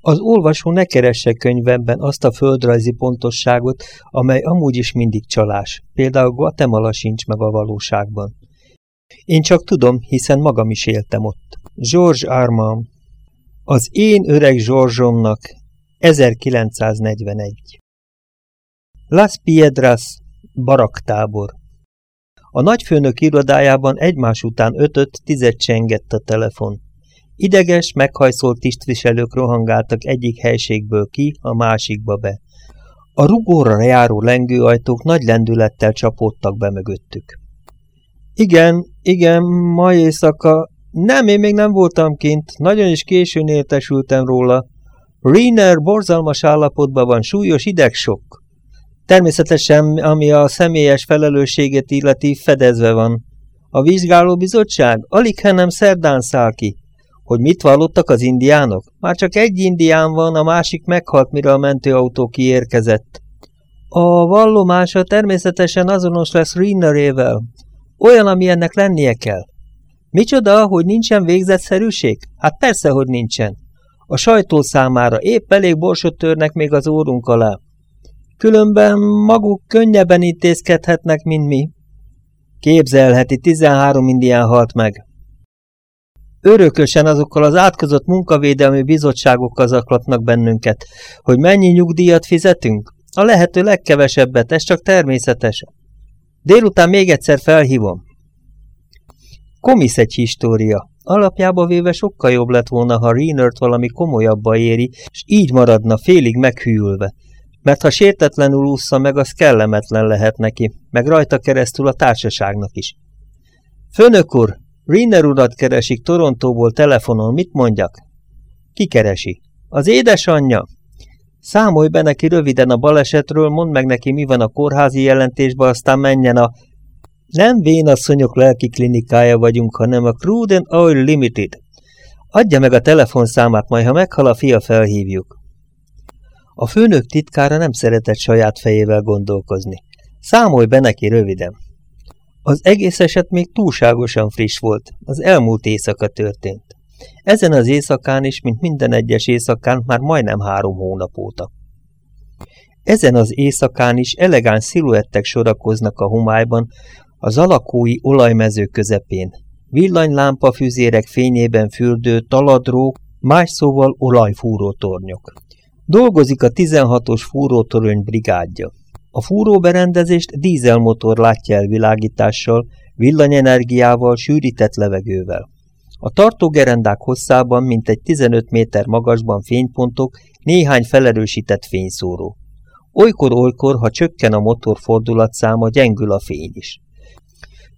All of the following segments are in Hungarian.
Az olvasó ne keresse könyvemben azt a földrajzi pontosságot, amely amúgy is mindig csalás, például Guatemala sincs meg a valóságban. Én csak tudom, hiszen magam is éltem ott. George Armand. Az én öreg Georgeomnak 1941. Las Piedras, baraktábor. A nagyfőnök irodájában egymás után ötöt, tizet csengett a telefon. Ideges, meghajszolt tisztviselők rohangáltak egyik helységből ki, a másikba be. A rugóra járó lengőajtók nagy lendülettel csapódtak be mögöttük. Igen, igen, ma éjszaka... Nem, én még nem voltam kint, nagyon is későn értesültem róla. Riner borzalmas állapotban van, súlyos idegsok. Természetesen, ami a személyes felelősséget illeti, fedezve van. A vizsgálóbizottság alig nem szerdán száll ki. Hogy mit vallottak az indiánok? Már csak egy indián van, a másik meghalt, mire a mentőautó kiérkezett. A vallomása természetesen azonos lesz Rinnerével. Olyan, ami ennek lennie kell. Micsoda, hogy nincsen végzetszerűség? Hát persze, hogy nincsen. A sajtó számára épp elég borsot törnek még az órunk alá. Különben maguk könnyebben intézkedhetnek, mint mi. Képzelheti, 13 indián halt meg. Örökösen azokkal az átkozott munkavédelmi bizottságokkal zaklatnak bennünket, hogy mennyi nyugdíjat fizetünk? A lehető legkevesebbet, ez csak természetes. Délután még egyszer felhívom. Komisz egy história. Alapjába véve sokkal jobb lett volna, ha Reinert valami komolyabba éri, és így maradna félig meghűlve. Mert ha sértetlenül ússza meg, az kellemetlen lehet neki, meg rajta keresztül a társaságnak is. Főnök úr, Riner urat keresik Torontóból telefonon, mit mondjak? Ki keresi? Az édesanyja? Számolj be neki röviden a balesetről, mondd meg neki, mi van a kórházi jelentésben, aztán menjen a... Nem vénasszonyok lelki klinikája vagyunk, hanem a Cruden Oil Limited. Adja meg a telefonszámát, majd ha meghal a fia, felhívjuk. A főnök titkára nem szeretett saját fejével gondolkozni. Számolj be neki röviden. Az egész eset még túlságosan friss volt, az elmúlt éjszaka történt. Ezen az éjszakán is, mint minden egyes éjszakán, már majdnem három hónap óta. Ezen az éjszakán is elegáns sziluettek sorakoznak a homályban, az alakói olajmező közepén. Villanylámpa füzérek fényében fürdő taladrók, más szóval olajfúró tornyok. Dolgozik a 16-os fúrótorony brigádja. A fúróberendezést dízelmotor látja el világítással, villanyenergiával, sűrített levegővel. A tartógerendák hosszában, mint egy 15 méter magasban fénypontok, néhány felerősített fényszóró. Olykor-olykor, ha csökken a motor fordulatszáma, gyengül a fény is.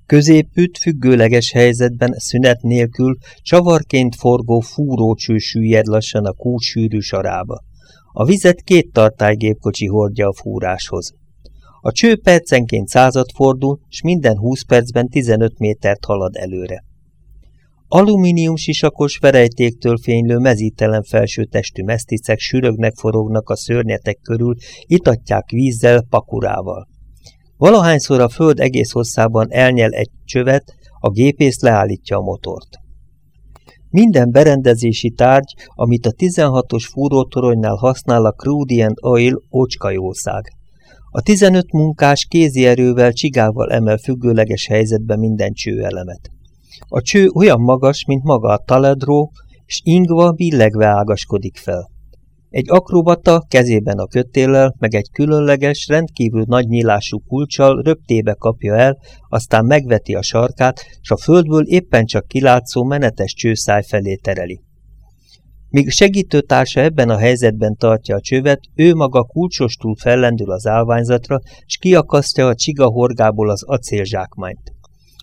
Középütt, függőleges helyzetben, szünet nélkül, csavarként forgó fúrócső süllyed lassan a kút sűrű sarába. A vizet két tartálygépkocsi hordja a fúráshoz. A cső percenként század fordul, s minden 20 percben 15 métert halad előre. Alumínium sisakos verejtéktől fénylő mezítelen felső testű meszticek sürögnek forognak a szörnyetek körül, itatják vízzel, pakurával. Valahányszor a föld egész hosszában elnyel egy csövet, a gépész leállítja a motort. Minden berendezési tárgy, amit a 16-os fúrótoronynál használ a Crude Oil ócskajószág. A 15 munkás kézi erővel csigával emel függőleges helyzetbe minden csőelemet. A cső olyan magas, mint maga a taledró, és ingva billegve ágaskodik fel. Egy akrobata kezében a kötéllel, meg egy különleges, rendkívül nagy nyílású kulcsal röptébe kapja el, aztán megveti a sarkát, s a földből éppen csak kilátszó menetes csőszáj felé tereli. Míg segítőtársa ebben a helyzetben tartja a csövet, ő maga kulcsostul fellendül az állványzatra, s kiakasztja a csiga horgából az acélzsákmányt.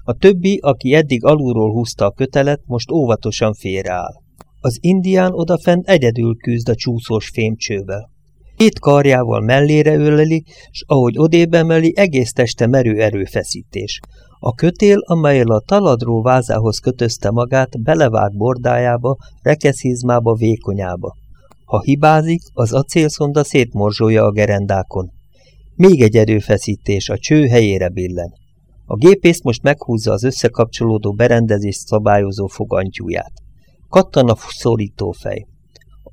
A többi, aki eddig alulról húzta a kötelet, most óvatosan félreáll. Az indián odafent egyedül küzd a csúszós fémcsővel. Két karjával mellére öleli, s ahogy odébb emeli, egész teste merő erőfeszítés. A kötél, amelyel a taladró vázához kötözte magát, belevág bordájába, rekeszizmába, vékonyába. Ha hibázik, az acélszonda szétmorzsolja a gerendákon. Még egy erőfeszítés, a cső helyére billen. A gépész most meghúzza az összekapcsolódó berendezést szabályozó fogantyúját. Kattan a szorítófej.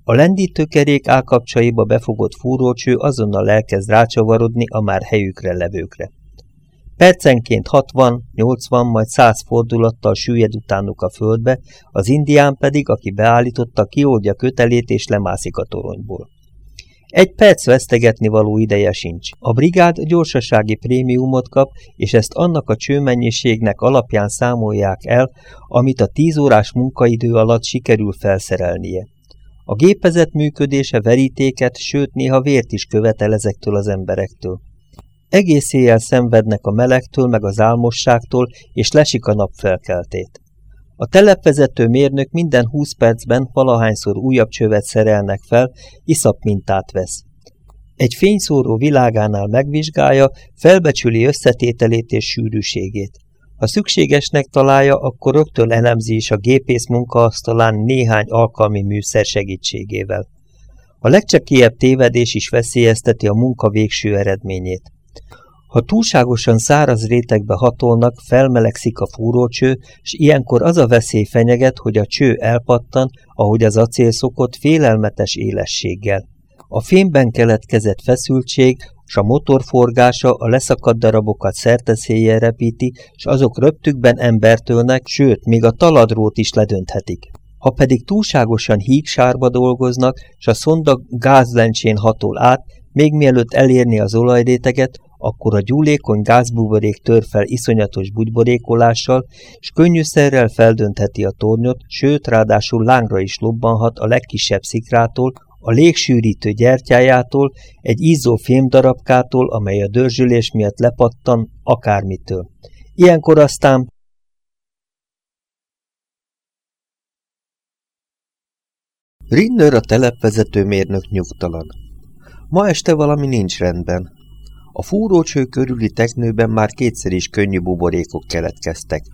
A lendítőkerék állkapcsaiba befogott fúrócső azonnal elkezd rácsavarodni a már helyükre levőkre. Percenként 60, 80, majd 100 fordulattal süllyed utánuk a földbe, az indián pedig, aki beállította, kioldja kötelét és lemászik a toronyból. Egy perc vesztegetni való ideje sincs. A brigád gyorsasági prémiumot kap, és ezt annak a csőmennyiségnek alapján számolják el, amit a 10 órás munkaidő alatt sikerül felszerelnie. A gépezet működése verítéket, sőt néha vért is követel ezektől az emberektől. Egész éjjel szenvednek a melegtől meg az álmosságtól, és lesik a nap felkeltét. A telepvezető mérnök minden 20 percben valahányszor újabb csövet szerelnek fel, iszap mintát vesz. Egy fényszóró világánál megvizsgálja, felbecsüli összetételét és sűrűségét. Ha szükségesnek találja, akkor rögtön elemzi is a gépész munkaasztalán néhány alkalmi műszer segítségével. A legcsekélyebb tévedés is veszélyezteti a munka végső eredményét. Ha túlságosan száraz rétegbe hatolnak, felmelegszik a fúrócső, és ilyenkor az a veszély fenyeget, hogy a cső elpattan, ahogy az acél szokott, félelmetes élességgel. A fémben keletkezett feszültség, s a motor forgása a leszakadt darabokat szerteszélyen repíti, s azok röptükben embertőnek, sőt, még a taladrót is ledönthetik. Ha pedig túlságosan hígsárba dolgoznak, s a szonda gázlencsén hatol át, még mielőtt elérni az olajréteget, akkor a gyúlékony gázbuborék tör fel iszonyatos bugyborékolással, és könnyűszerrel feldöntheti a tornyot, sőt, ráadásul lángra is lobbanhat a legkisebb szikrától, a légsűrítő gyertyájától, egy izzó fémdarabkától, amely a dörzsülés miatt lepattan, akármitől. Ilyenkor aztán Rinner a telepvezető mérnök nyugtalan. Ma este valami nincs rendben. A fúrócső körüli teknőben már kétszer is könnyű buborékok keletkeztek.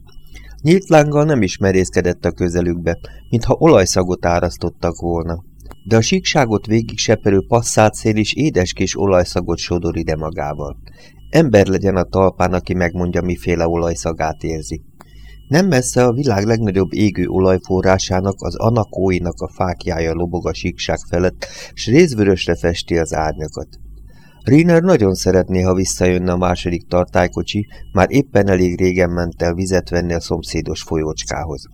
Nyílt lánggal nem is merészkedett a közelükbe, mintha olajszagot árasztottak volna. De a síkságot végig seperő passzátszél is édes kis olajszagot sodor ide magával. Ember legyen a talpán, aki megmondja, miféle olajszagát érzi. Nem messze a világ legnagyobb égő olajforrásának, az anakóinak a fákjája lobog a síkság felett, s részvörösre festi az árnyakat. Riner nagyon szeretné, ha visszajönne a második tartálykocsi, már éppen elég régen ment el vizet venni a szomszédos folyócskához.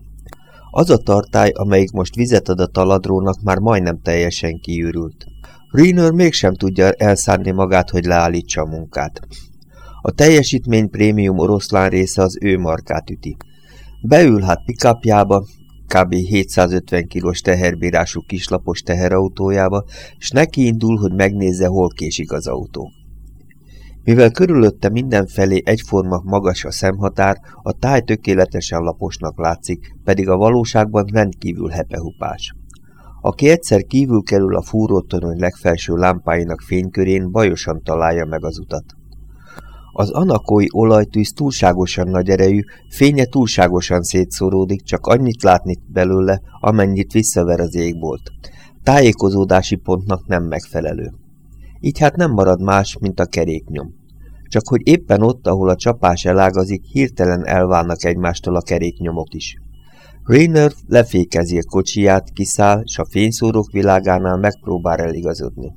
Az a tartály, amelyik most vizet ad a taladrónak, már majdnem teljesen kiürült. Riner mégsem tudja elszánni magát, hogy leállítsa a munkát. A teljesítmény prémium oroszlán része az ő markát üti. Beül hát pikapjába, kb. 750 kilós teherbírású kislapos teherautójába, s neki indul, hogy megnézze, hol késik az autó. Mivel körülötte mindenfelé egyforma magas a szemhatár, a táj tökéletesen laposnak látszik, pedig a valóságban rendkívül hepehupás. Aki egyszer kívül kerül a fúrótorony legfelső lámpáinak fénykörén, bajosan találja meg az utat. Az anakói olajtűz túlságosan nagy erejű, fénye túlságosan szétszóródik, csak annyit látni belőle, amennyit visszaver az égbolt. Tájékozódási pontnak nem megfelelő. Így hát nem marad más, mint a keréknyom. Csak hogy éppen ott, ahol a csapás elágazik, hirtelen elválnak egymástól a keréknyomok is. Rainer lefékezi a kocsiját, kiszáll, és a fényszórók világánál megpróbál eligazodni.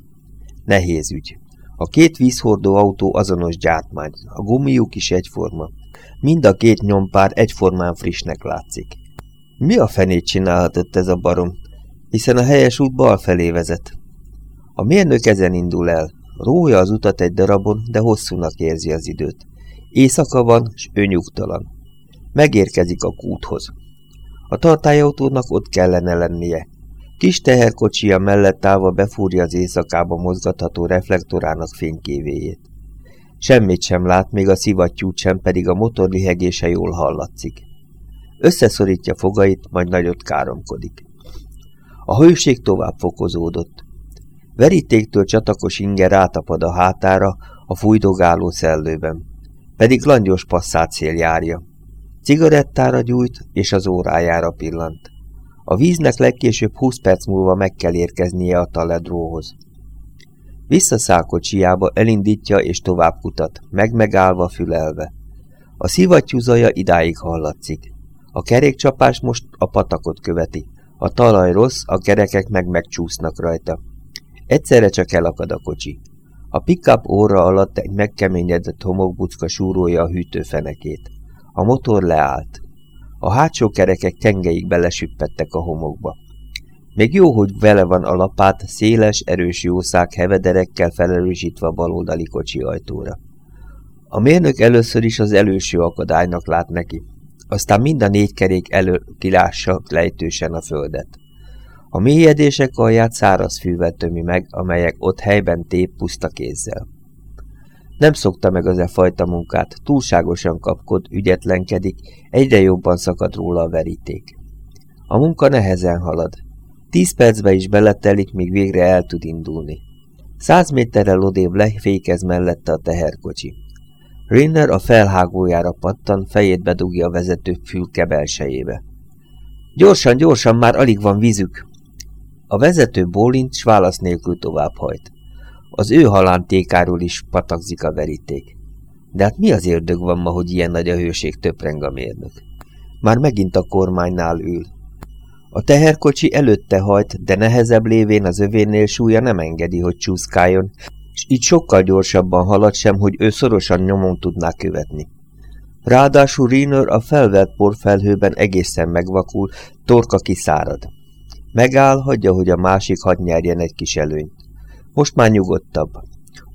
Nehéz ügy. A két vízhordó autó azonos gyártmány, a gumiuk is egyforma. Mind a két nyompár egyformán frissnek látszik. Mi a fenét csinálhatott ez a barom? Hiszen a helyes út bal felé vezet. A mérnök ezen indul el. Rója az utat egy darabon, de hosszúnak érzi az időt. Éjszaka van, s ő nyugtalan. Megérkezik a kúthoz. A tartályautónak ott kellene lennie, Kis teherkocsija mellett állva befúrja az éjszakába mozgatható reflektorának fénykévéjét. Semmit sem lát, még a szivattyút sem, pedig a motor lihegése jól hallatszik. Összeszorítja fogait, majd nagyot káromkodik. A hőség tovább fokozódott. Verítéktől csatakos inge rátapad a hátára, a fújdogáló szellőben. Pedig langyos passzát szél járja. Cigarettára gyújt, és az órájára pillant. A víznek legkésőbb 20 perc múlva meg kell érkeznie a taledróhoz. Visszaszáll kocsiába, elindítja és tovább kutat, megmegállva fülelve. A szivattyú zaja idáig hallatszik. A kerékcsapás most a patakot követi. A talaj rossz, a kerekek meg megcsúsznak rajta. Egyszerre csak elakad a kocsi. A pickup óra alatt egy megkeményedett homokbucka súrolja a hűtőfenekét. A motor leállt. A hátsó kerekek tengeig belesüppettek a homokba. Még jó, hogy vele van a lapát, széles, erős jószág hevederekkel felerősítve a baloldali kocsi ajtóra. A mérnök először is az előső akadálynak lát neki, aztán mind a négy kerék elő kilássa lejtősen a földet. A mélyedések alját száraz fűvel tömi meg, amelyek ott helyben tép puszta kézzel. Nem szokta meg az e fajta munkát, túlságosan kapkod, ügyetlenkedik, egyre jobban szakad róla a veríték. A munka nehezen halad. Tíz percbe is beletelik, míg végre el tud indulni. Száz méterrel odébb lefékez mellette a teherkocsi. Rinner a felhágójára pattan, fejét bedugja a vezető fülke belsejébe. Gyorsan, gyorsan, már alig van vízük! A vezető bólint, s válasz nélkül továbbhajt. Az ő halántékáról is patakzik a veríték. De hát mi az érdög van ma, hogy ilyen nagy a hőség töpreng a mérnök? Már megint a kormánynál ül. A teherkocsi előtte hajt, de nehezebb lévén az övénél súlya nem engedi, hogy csúszkáljon, és így sokkal gyorsabban halad sem, hogy ő szorosan nyomon tudná követni. Ráadásul Riner a felvert porfelhőben egészen megvakul, torka kiszárad. Megáll, hagyja, hogy a másik hadd nyerjen egy kis előnyt. Most már nyugodtabb.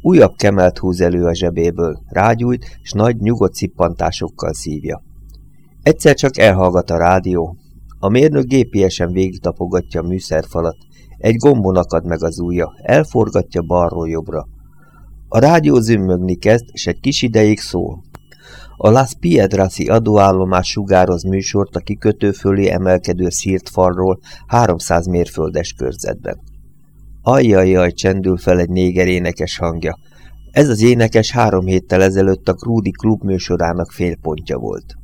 Újabb kemelt húz elő a zsebéből, rágyújt, s nagy, nyugodt szippantásokkal szívja. Egyszer csak elhallgat a rádió. A mérnök gépiesen végigtapogatja a műszerfalat, egy gombon akad meg az ujja, elforgatja balról jobbra. A rádió zümmögni kezd, s egy kis ideig szól. A Las Piedrasi adóállomás sugároz műsort a kikötő fölé emelkedő szírt falról 300 mérföldes körzetben. Ajjajjaj, csendül fel egy néger énekes hangja. Ez az énekes három héttel ezelőtt a Krúdi klub műsorának félpontja volt.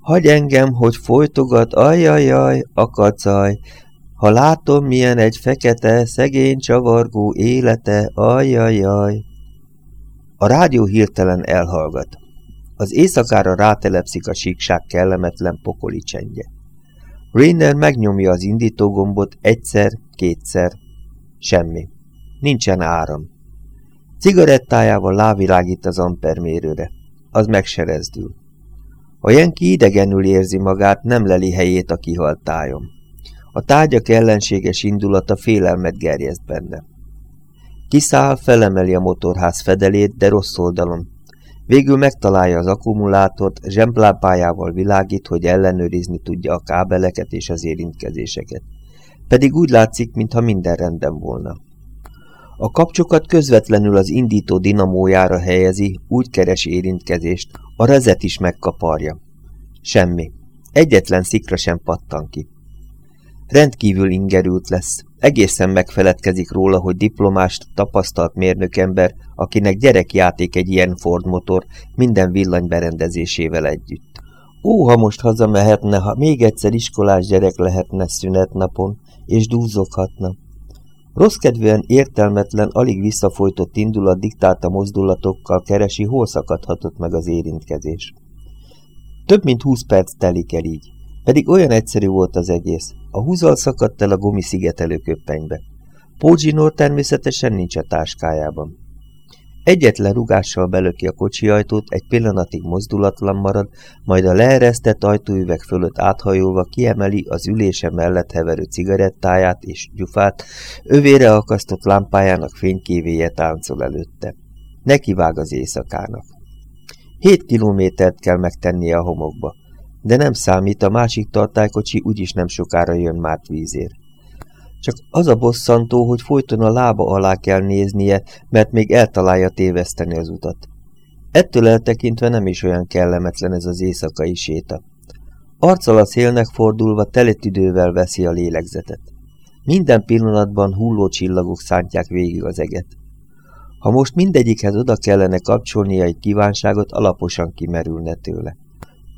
Hagy engem, hogy folytogat, ajjajjaj, akacaj, ha látom, milyen egy fekete, szegény, csavargó élete, ajjajjaj. A rádió hirtelen elhallgat. Az éjszakára rátelepszik a síkság kellemetlen pokoli csendje. Rainer megnyomja az indítógombot egyszer, kétszer. Semmi. Nincsen áram. Cigarettájával lávilágít az ampermérőre. Az megserezdül. A Jenki idegenül érzi magát, nem leli helyét a kihalt tájon. A tárgyak ellenséges indulata félelmet gerjeszt benne. Kiszáll, felemeli a motorház fedelét, de rossz oldalon. Végül megtalálja az akkumulátort, zsemplápájával világít, hogy ellenőrizni tudja a kábeleket és az érintkezéseket. Pedig úgy látszik, mintha minden rendben volna. A kapcsokat közvetlenül az indító dinamójára helyezi, úgy keres érintkezést, a rezet is megkaparja. Semmi. Egyetlen szikra sem pattan ki. Rendkívül ingerült lesz. Egészen megfeledkezik róla, hogy diplomást, tapasztalt mérnökember, akinek gyerekjáték egy ilyen Ford motor, minden villany berendezésével együtt. Ó, ha most hazamehetne, ha még egyszer iskolás gyerek lehetne szünetnapon, és dúzoghatna. Rosszkedvűen értelmetlen, alig visszafolytott indulat diktálta mozdulatokkal keresi, hol szakadhatott meg az érintkezés. Több mint húsz perc telik el így. Pedig olyan egyszerű volt az egész. A húzal szakadt el a gumiszigetelő köppenybe. Pózsinor természetesen nincs a táskájában. Egyetlen rugással belöki a kocsi ajtót, egy pillanatig mozdulatlan marad, majd a leeresztett ajtóüveg fölött áthajolva kiemeli az ülése mellett heverő cigarettáját és gyufát, övére akasztott lámpájának fénykévéje táncol előtte. Nekivág az éjszakának. Hét kilométert kell megtennie a homokba de nem számít, a másik tartálykocsi úgyis nem sokára jön már vízér. Csak az a bosszantó, hogy folyton a lába alá kell néznie, mert még eltalálja téveszteni az utat. Ettől eltekintve nem is olyan kellemetlen ez az éjszakai séta. Arccal a szélnek fordulva teletüdővel veszi a lélegzetet. Minden pillanatban hulló csillagok szántják végig az eget. Ha most mindegyikhez oda kellene kapcsolnia egy kívánságot, alaposan kimerülne tőle.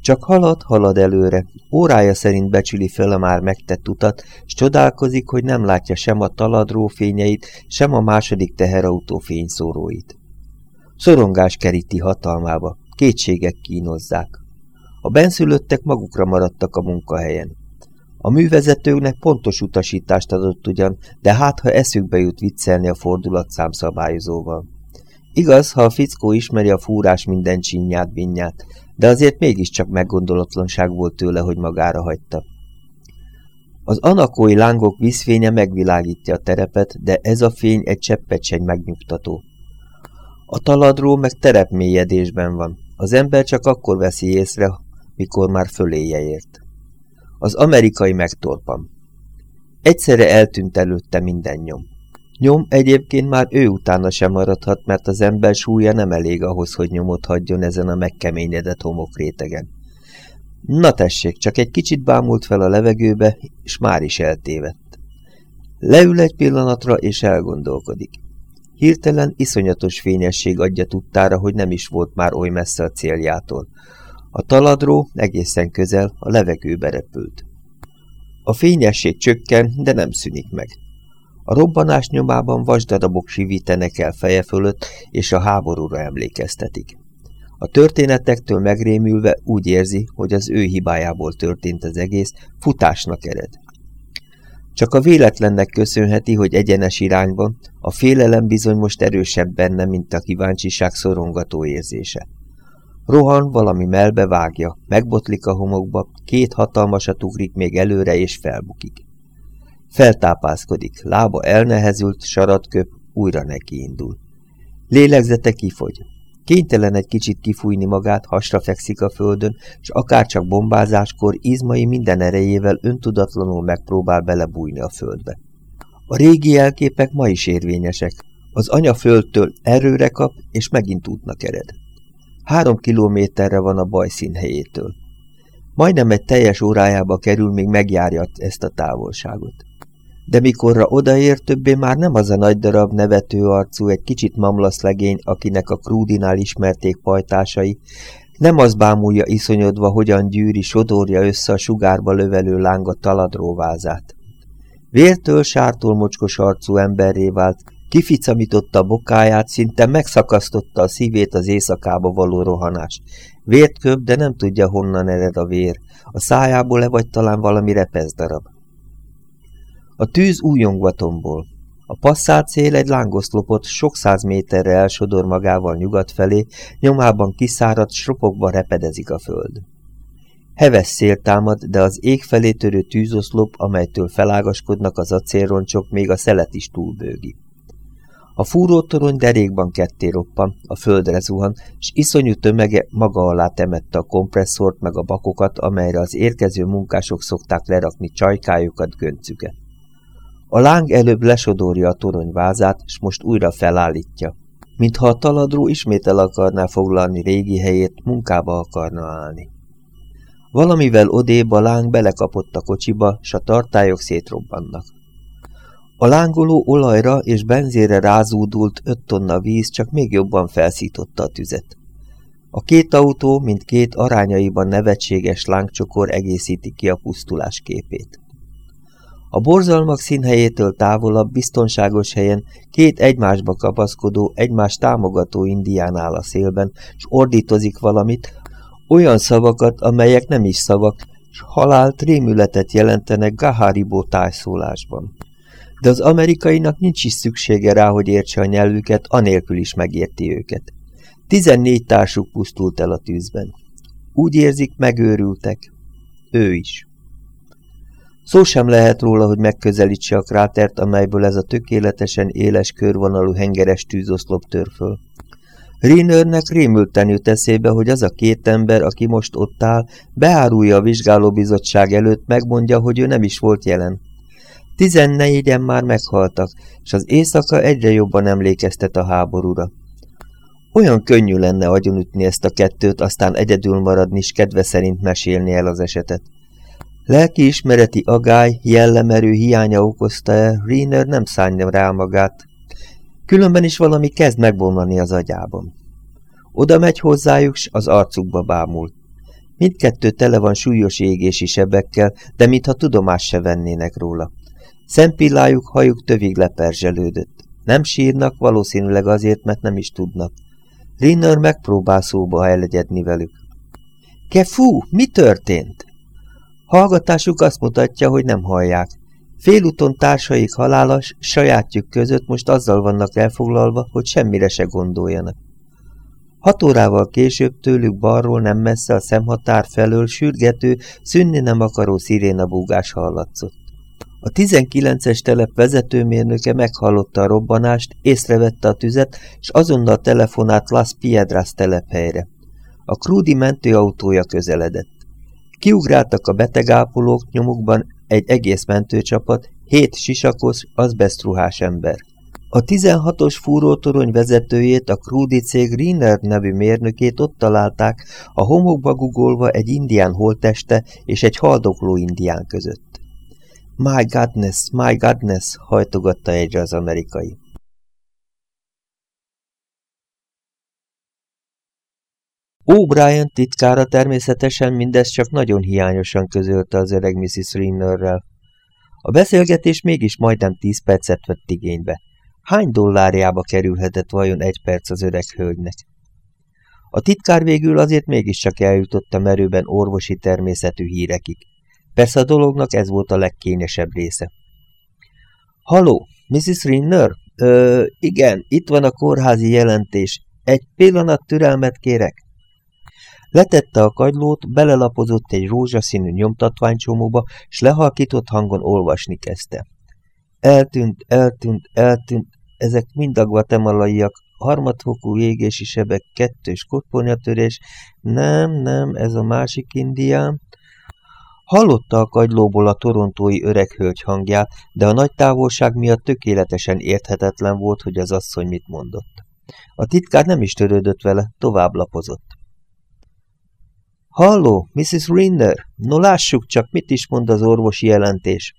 Csak halad, halad előre, órája szerint becsüli fel a már megtett utat, s csodálkozik, hogy nem látja sem a taladró fényeit, sem a második teherautó fényszóróit. Szorongás keríti hatalmába, kétségek kínozzák. A benszülöttek magukra maradtak a munkahelyen. A művezetőknek pontos utasítást adott ugyan, de hát ha eszükbe jut viccelni a fordulatszám szabályozóval. Igaz, ha a fickó ismeri a fúrás minden csinyát, binyát, de azért mégiscsak meggondolatlanság volt tőle, hogy magára hagyta. Az anakói lángok vízfénye megvilágítja a terepet, de ez a fény egy cseppet sem megnyugtató. A taladró meg terepmélyedésben van. Az ember csak akkor veszi észre, mikor már föléje ért. Az amerikai megtorpam. Egyszerre eltűnt előtte minden nyom. Nyom egyébként már ő utána sem maradhat, mert az ember súlya nem elég ahhoz, hogy nyomot hagyjon ezen a megkeményedett homokrétegen. Na tessék, csak egy kicsit bámult fel a levegőbe, és már is eltévedt. Leül egy pillanatra, és elgondolkodik. Hirtelen iszonyatos fényesség adja tudtára, hogy nem is volt már oly messze a céljától. A taladró egészen közel a levegőbe repült. A fényesség csökken, de nem szűnik meg. A robbanás nyomában vasdarabok sivítenek el feje fölött, és a háborúra emlékeztetik. A történetektől megrémülve úgy érzi, hogy az ő hibájából történt az egész, futásnak ered. Csak a véletlennek köszönheti, hogy egyenes irányban, a félelem bizony most erősebb benne, mint a kíváncsiság szorongató érzése. Rohan valami melbe vágja, megbotlik a homokba, két hatalmasat ugrik még előre és felbukik. Feltápászkodik, lába elnehezült, saratköp, újra nekiindul. Lélegzete kifogy. Kénytelen egy kicsit kifújni magát, hasra fekszik a földön, és akárcsak bombázáskor izmai minden erejével öntudatlanul megpróbál belebújni a földbe. A régi jelképek ma is érvényesek. Az anya földtől erőre kap, és megint útnak ered. Három kilométerre van a baj színhelyétől. Majdnem egy teljes órájába kerül, még megjárja ezt a távolságot de mikorra odaér, többé már nem az a nagy darab nevető arcú, egy kicsit mamlasz legény, akinek a krúdinál ismerték pajtásai, nem az bámulja iszonyodva, hogyan gyűri, sodorja össze a sugárba lövelő lánga taladróvázát. Vértől, sártól mocskos arcú emberré vált, kificamította a bokáját, szinte megszakasztotta a szívét az éjszakába való rohanás. Vért köp, de nem tudja, honnan ered a vér. A szájából-e vagy talán valami repezdarab. A tűz újongva tombol. A passzát szél egy lángoszlopot sok száz méterre elsodor magával nyugat felé, nyomában kiszáradt, sropokba repedezik a föld. Heves szél támad, de az ég felé törő tűzoszlop, amelytől felágaskodnak az acélroncsok, még a szelet is túlbőgi. A fúrótorony derékban ketté roppan, a földre zuhan, s iszonyú tömege maga alá temette a kompresszort meg a bakokat, amelyre az érkező munkások szokták lerakni csajkájukat, göncüket. A láng előbb lesodorja a torony vázát, és most újra felállítja. Mintha a taladró ismét el akarná foglalni régi helyét, munkába akarna állni. Valamivel odébb a láng belekapott a kocsiba, s a tartályok szétrobbannak. A lángoló olajra és benzére rázúdult öt tonna víz csak még jobban felszította a tüzet. A két autó, mint két arányaiban nevetséges lángcsokor egészíti ki a pusztulás képét. A borzalmak színhelyétől távolabb, biztonságos helyen két egymásba kapaszkodó, egymás támogató indián áll a szélben, és ordítozik valamit, olyan szavakat, amelyek nem is szavak, s halált, rémületet jelentenek Gaharibo tájszólásban. De az amerikainak nincs is szüksége rá, hogy értse a nyelvüket, anélkül is megérti őket. Tizennégy társuk pusztult el a tűzben. Úgy érzik, megőrültek. Ő is. Szó sem lehet róla, hogy megközelítse a krátert, amelyből ez a tökéletesen éles körvonalú hengeres tűzoszlop tör föl. Rínőrnek rémülten jut eszébe, hogy az a két ember, aki most ott áll, beárulja a vizsgálóbizottság előtt, megmondja, hogy ő nem is volt jelen. Tizennegyen már meghaltak, és az éjszaka egyre jobban emlékeztet a háborúra. Olyan könnyű lenne agyonütni ezt a kettőt, aztán egyedül maradni, és kedve szerint mesélni el az esetet. Lelkiismereti agály, jellemerő hiánya okozta-e, Riener nem szánja rá magát. Különben is valami kezd megbomlani az agyában. Oda megy hozzájuk, s az arcukba bámul. Mindkettő tele van súlyos égési sebekkel, de mintha tudomás se vennének róla. Szempillájuk, hajuk tövig leperzselődött. Nem sírnak, valószínűleg azért, mert nem is tudnak. Rinner megpróbál szóba elegyedni velük. Kefú, mi történt? Hallgatásuk azt mutatja, hogy nem hallják. Félúton társaik halálas, sajátjuk között most azzal vannak elfoglalva, hogy semmire se gondoljanak. Hat órával később tőlük balról nem messze a szemhatár felől sürgető, szűnni nem akaró búgás hallatszott. A 19-es telep vezetőmérnöke meghallotta a robbanást, észrevette a tüzet, és azonnal telefonált Las Piedras telephelyre. A krúdi mentőautója közeledett. Kiugráltak a betegápolók nyomukban egy egész mentőcsapat, hét sisakos, azbestruhás ember. A 16-os fúrótorony vezetőjét, a Krúdi cég Greener nevű mérnökét ott találták, a homokba gugolva egy indián holteste és egy haldokló indián között. My godness, my godness, hajtogatta egyre az amerikai. O'Brien titkára természetesen mindezt csak nagyon hiányosan közölte az öreg Mrs. Rinnerrel. A beszélgetés mégis majdnem tíz percet vett igénybe. Hány dollárjába kerülhetett vajon egy perc az öreg hölgynek? A titkár végül azért mégiscsak eljutott a merőben orvosi természetű hírekig. Persze a dolognak ez volt a legkényesebb része. Haló, Mrs. Rinner? Ö, igen, itt van a kórházi jelentés. Egy pillanat türelmet kérek. Letette a kagylót, belelapozott egy rózsaszínű nyomtatványcsomóba, s lehalkított hangon olvasni kezdte. Eltűnt, eltűnt, eltűnt, ezek mind a guatemalaiak, harmadfokú égési sebek, kettős kotponyatörés, nem, nem, ez a másik indián. Hallotta a kagylóból a torontói öreghölgy hangját, de a nagy távolság miatt tökéletesen érthetetlen volt, hogy az asszony mit mondott. A titkár nem is törődött vele, tovább lapozott. Halló, Mrs. Rinder, no lássuk csak, mit is mond az orvosi jelentés.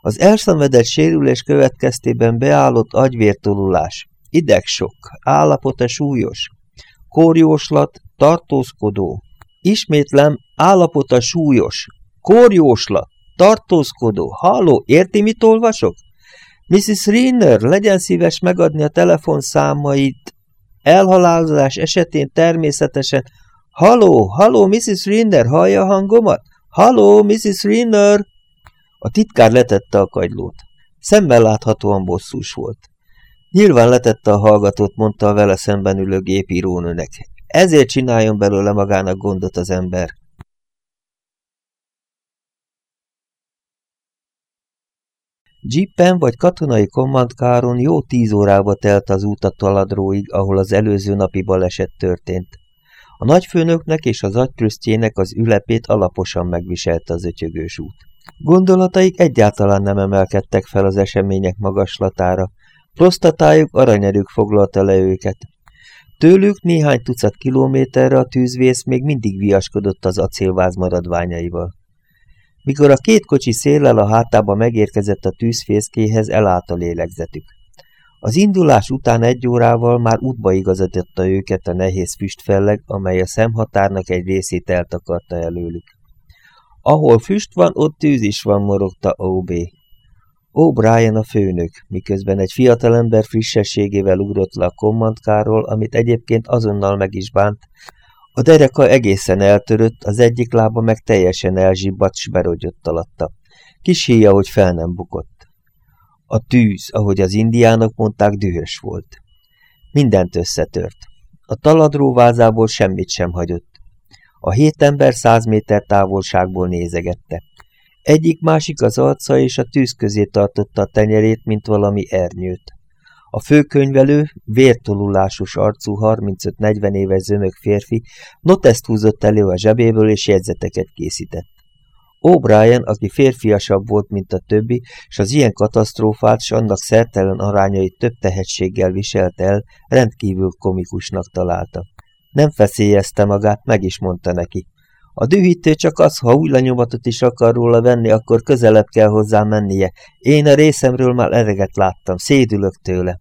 Az elszenvedett sérülés következtében beállott agyvértolulás. Idegsok, állapota súlyos. Korjóslat, tartózkodó. Ismétlem, állapota súlyos. Korjóslat, tartózkodó. Halló, érti, mit olvasok? Mrs. Rinner, legyen szíves megadni a telefonszámait. Elhalálozás esetén természetesen Halló, halló, Mrs. Rinder, hallja a hangomat? Halló, Mrs. Rinder! A titkár letette a kagylót. Szemmel láthatóan bosszús volt. Nyilván letette a hallgatót, mondta a vele szemben ülő gépírónőnek. Ezért csináljon belőle magának gondot az ember. Jeepen vagy katonai kommandkáron jó tíz órába telt az út a taladróig, ahol az előző napi baleset történt. A nagyfőnöknek és az agytrösztjének az ülepét alaposan megviselte az ötyögős út. Gondolataik egyáltalán nem emelkedtek fel az események magaslatára, prostatájuk aranyerők foglalta le őket. Tőlük néhány tucat kilométerre a tűzvész még mindig viaskodott az acélváz maradványaival. Mikor a két kocsi széllel a hátába megérkezett a tűzfészkéhez, elállt a lélegzetük. Az indulás után egy órával már útba igazította őket a nehéz füstfelleg, amely a szemhatárnak egy részét eltakarta előlük. Ahol füst van, ott tűz is van, morogta O.B. O'Brien a főnök, miközben egy fiatalember frissességével ugrott le a kommandkáról, amit egyébként azonnal meg is bánt. A dereka egészen eltörött, az egyik lába meg teljesen elzsibbadt, s alatta. Kis híja, hogy fel nem bukott. A tűz, ahogy az indiánok mondták, dühös volt. Mindent összetört. A taladróvázából semmit sem hagyott. A hét ember száz méter távolságból nézegette. Egyik-másik az arca és a tűz közé tartotta a tenyerét, mint valami ernyőt. A főkönyvelő, vértolulásos arcú 35-40 éves zömök férfi noteszt húzott elő a zsebéből és jegyzeteket készített. O'Brien, aki férfiasabb volt, mint a többi, és az ilyen katasztrófát s annak szertelen arányait több tehetséggel viselt el, rendkívül komikusnak találta. Nem feszélyezte magát, meg is mondta neki. A dühítő csak az, ha új lenyomatot is akar róla venni, akkor közelebb kell hozzá mennie. Én a részemről már ereget láttam, szédülök tőle.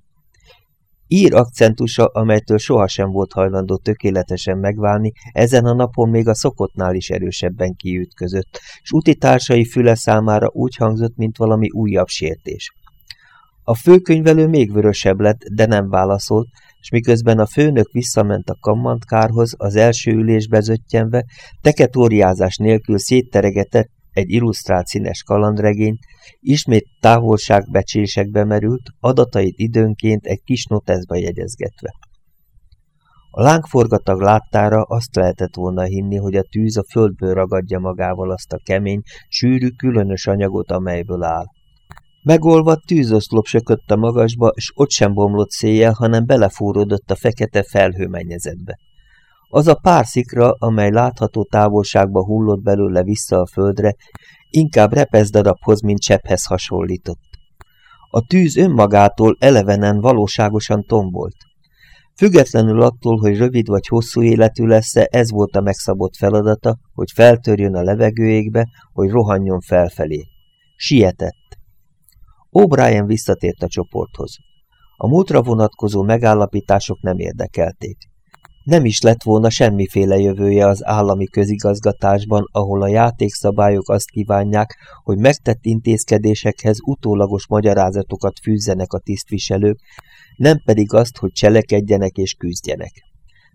Ír akcentusa, amelytől sohasem volt hajlandó tökéletesen megválni, ezen a napon még a szokottnál is erősebben kiütközött, s utitársai füle számára úgy hangzott, mint valami újabb sértés. A főkönyvelő még vörösebb lett, de nem válaszolt, és miközben a főnök visszament a kammantkárhoz, az első ülésbe zöttyenve, teketóriázás nélkül szétteregetett, egy illusztrált színes kalandregényt, ismét távolságbecslésekbe merült, adatait időnként egy kis noteszba jegyezgetve. A lángforgatag láttára azt lehetett volna hinni, hogy a tűz a földből ragadja magával azt a kemény, sűrű, különös anyagot, amelyből áll. Megolvadt tűzoszlop sökött a magasba, és ott sem bomlott széjjel, hanem belefúródott a fekete felhőmennyezetbe. Az a pár szikra, amely látható távolságba hullott belőle vissza a földre, inkább repezdarabhoz, mint csepphez hasonlított. A tűz önmagától elevenen valóságosan tombolt. Függetlenül attól, hogy rövid vagy hosszú életű lesz-e, ez volt a megszabott feladata, hogy feltörjön a levegőjégbe, hogy rohanjon felfelé. Sietett. O'Brien visszatért a csoporthoz. A múltra vonatkozó megállapítások nem érdekelték. Nem is lett volna semmiféle jövője az állami közigazgatásban, ahol a játékszabályok azt kívánják, hogy megtett intézkedésekhez utólagos magyarázatokat fűzzenek a tisztviselők, nem pedig azt, hogy cselekedjenek és küzdjenek.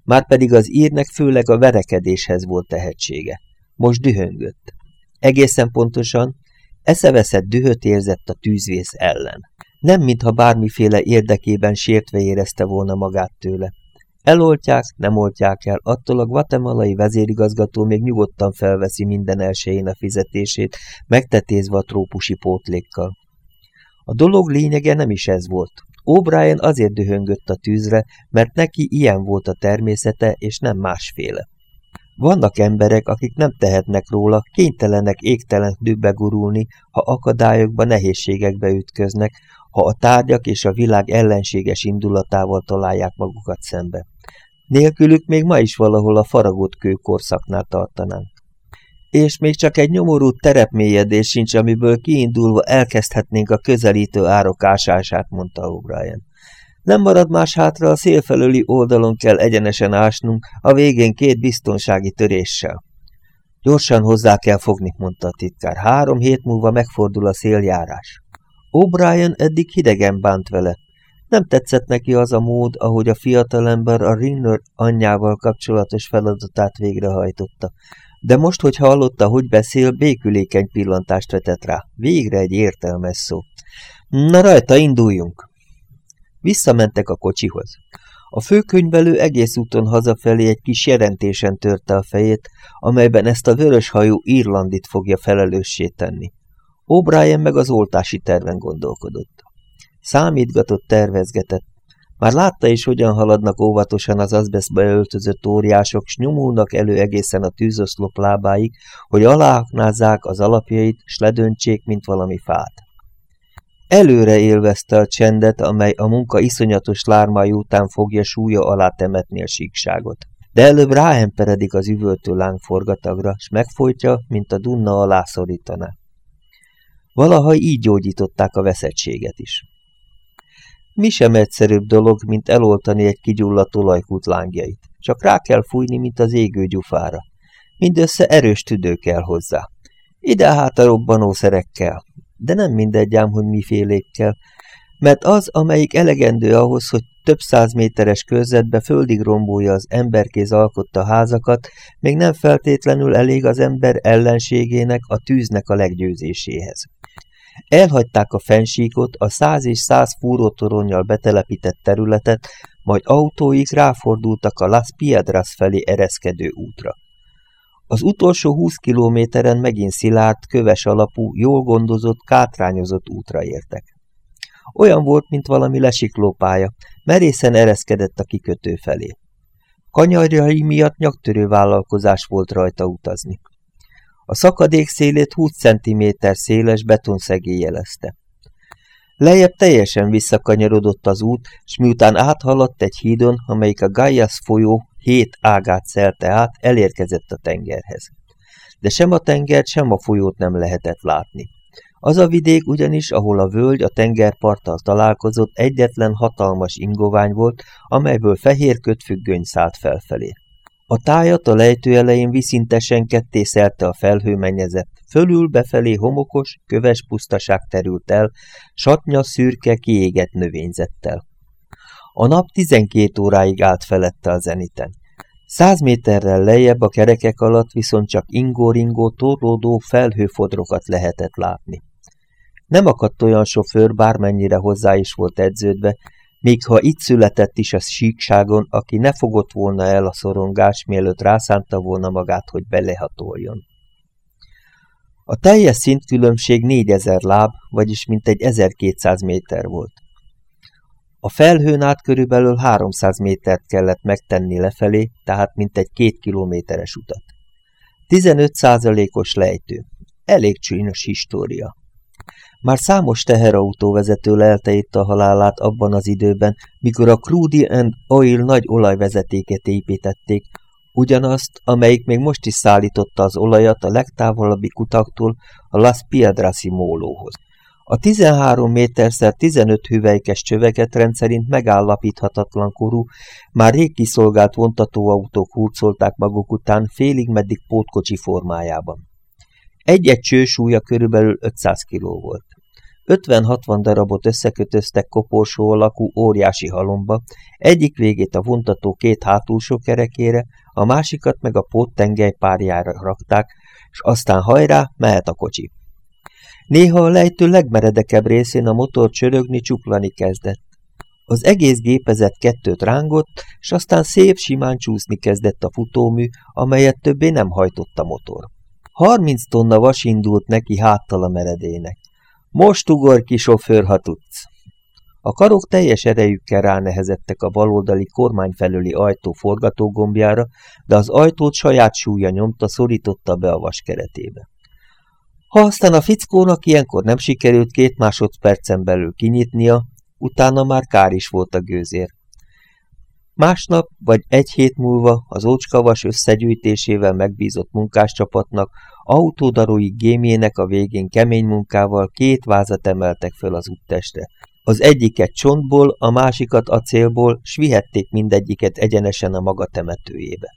Márpedig az írnek főleg a verekedéshez volt tehetsége. Most dühöngött. Egészen pontosan eszeveszett dühöt érzett a tűzvész ellen. Nem mintha bármiféle érdekében sértve érezte volna magát tőle. Eloltják, nem oltják el, attól a guatemalai vezérigazgató még nyugodtan felveszi minden elsőjén a fizetését, megtetézve a trópusi pótlékkal. A dolog lényege nem is ez volt. O'Brien azért dühöngött a tűzre, mert neki ilyen volt a természete, és nem másféle. Vannak emberek, akik nem tehetnek róla, kénytelenek égtelen dübbe gurulni, ha akadályokba, nehézségekbe ütköznek, ha a tárgyak és a világ ellenséges indulatával találják magukat szembe. Nélkülük még ma is valahol a faragott kő korszaknál tartanánk. És még csak egy nyomorú terepmélyedés sincs, amiből kiindulva elkezdhetnénk a közelítő árok ásását, mondta O'Brien. Nem marad más hátra, a szélfelőli oldalon kell egyenesen ásnunk, a végén két biztonsági töréssel. Gyorsan hozzá kell fogni, mondta a titkár. Három hét múlva megfordul a széljárás. O'Brien eddig hidegen bánt vele. Nem tetszett neki az a mód, ahogy a fiatalember a Rinner anyjával kapcsolatos feladatát végrehajtotta. De most, hogy hallotta, hogy beszél, békülékeny pillantást vetett rá. Végre egy értelmes szó. Na rajta, induljunk! Visszamentek a kocsihoz. A főkönyvelő egész úton hazafelé egy kis jelentésen törte a fejét, amelyben ezt a vöröshajú Irlandit fogja felelőssé tenni. O'Brien meg az oltási terven gondolkodott. Számítgatott, tervezgetett. Már látta is, hogyan haladnak óvatosan az azbeszbe öltözött óriások, s nyomulnak elő egészen a tűzoszlop lábáig, hogy aláaknázzák az alapjait, s ledöntsék, mint valami fát. Előre élvezte a csendet, amely a munka iszonyatos lármájú után fogja súlya alá temetni a síkságot. De előbb ráemperedik az üvöltő lángforgatagra, s megfolytja, mint a dunna alá szorítaná. Valaha így gyógyították a veszettséget is. Mi sem egyszerűbb dolog, mint eloltani egy kigyulladt olajkút lángjait. Csak rá kell fújni, mint az égő gyufára. Mindössze erős tüdő kell hozzá. Ide hát a robbanószerekkel, de nem mindegy ám, hogy mifélékkel, mert az, amelyik elegendő ahhoz, hogy több száz méteres körzetbe földig rombolja az emberkéz alkotta házakat, még nem feltétlenül elég az ember ellenségének, a tűznek a leggyőzéséhez. Elhagyták a fensíkot, a száz és száz fúrótoronnyal betelepített területet, majd autóik ráfordultak a Las Piedras felé ereszkedő útra. Az utolsó húsz kilométeren megint szilárd, köves alapú, jól gondozott, kátrányozott útra értek. Olyan volt, mint valami lesiklópálya, merészen ereszkedett a kikötő felé. Kanyarjai miatt nyaktörő vállalkozás volt rajta utazni. A szakadék szélét 20 cm széles betonszegély jelezte. Lejjebb teljesen visszakanyarodott az út, s miután áthaladt egy hídon, amelyik a Gaias folyó hét ágát szelte át, elérkezett a tengerhez. De sem a tengert, sem a folyót nem lehetett látni. Az a vidék ugyanis, ahol a völgy a tengerparttal találkozott, egyetlen hatalmas ingovány volt, amelyből fehér kötfüggöny szállt felfelé. A tájat a lejtő elején viszintesen ketté szelte a felhőmennyezet, fölül befelé homokos, köves pusztaság terült el, satnya szürke, kiégett növényzettel. A nap 12 óráig állt felette a zeniten. Száz méterrel lejjebb a kerekek alatt viszont csak ingó-ringó, torlódó felhőfodrokat lehetett látni. Nem akadt olyan sofőr, bármennyire hozzá is volt edződve, még ha itt született is a síkságon, aki ne fogott volna el a szorongás, mielőtt rászánta volna magát, hogy belehatoljon. A teljes szintkülönbség 4000 láb, vagyis mintegy 1200 méter volt. A felhőn át körülbelül 300 métert kellett megtenni lefelé, tehát mintegy két kilométeres utat. 15 százalékos lejtő. Elég csúnyos história. Már számos teherautóvezető lelte itt a halálát abban az időben, mikor a Crudy and Oil nagy olajvezetéket építették, ugyanazt, amelyik még most is szállította az olajat a legtávolabbi kutaktól a Las Piedrasi mólóhoz. A 13 méterszer 15 hüvelykes csöveket rendszerint megállapíthatatlan korú, már rég kiszolgált vontatóautók hurcolták maguk után félig meddig pótkocsi formájában. Egy-egy csősúlya körülbelül 500 kiló volt. 50-60 darabot összekötöztek koporsó alakú óriási halomba, egyik végét a vontató két hátulsó kerekére, a másikat meg a póttengely párjára rakták, és aztán hajrá, mehet a kocsi. Néha a lejtő legmeredekebb részén a motor csörögni, csuklani kezdett. Az egész gépezet kettőt rángott, és aztán szép simán csúszni kezdett a futómű, amelyet többé nem hajtott a motor. Harminc tonna vas indult neki háttal a meredének. Most ugor ki, sofőr, ha tudsz! A karok teljes erejükkel ránehezettek a baloldali kormány felüli ajtó forgatógombjára, de az ajtót saját súlya nyomta, szorította be a vas keretébe. Ha aztán a fickónak ilyenkor nem sikerült két másodpercen belül kinyitnia, utána már kár is volt a gőzér. Másnap vagy egy hét múlva az ócskavas összegyűjtésével megbízott munkáscsapatnak, autódarói gémjének a végén kemény munkával két vázat emeltek föl az úttestre. Az egyiket csontból, a másikat acélból, s vihették mindegyiket egyenesen a maga temetőjébe.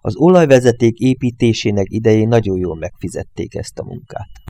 Az olajvezeték építésének idején nagyon jól megfizették ezt a munkát.